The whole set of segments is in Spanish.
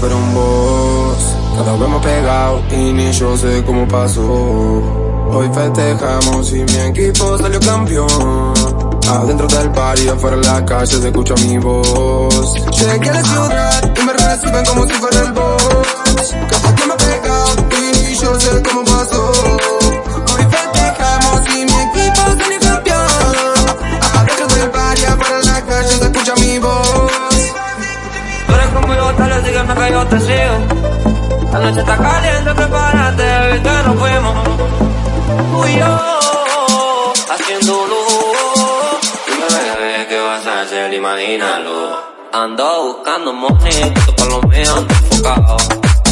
me fuera un boss. Cada vez más pegado y ni yo sé cómo pasó. Hoy festejamos y mi equipo salió campeón. Adentro del bar y afuera en la calle se escucha mi voz. Llegué a la ciudad y me reciben como si fuera el boss. Cada vez más yo te sigo. La noche está caliente, prepárate, baby, que nos fuimos. Tú y yo, haciendo luz. Dime, bebé, ¿qué vas a hacer? Imagínalo. Ando buscando money, con lo mío ando enfocado.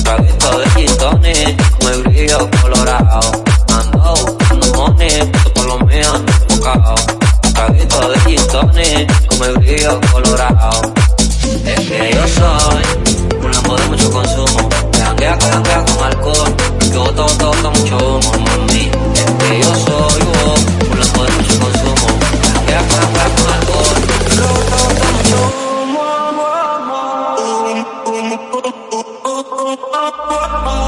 Traguito de gin tonic, el brillo colorado. Ando buscando money, con lo mío ando enfocado. Traguito de gin tonic, el brillo colorado. Es que Oh.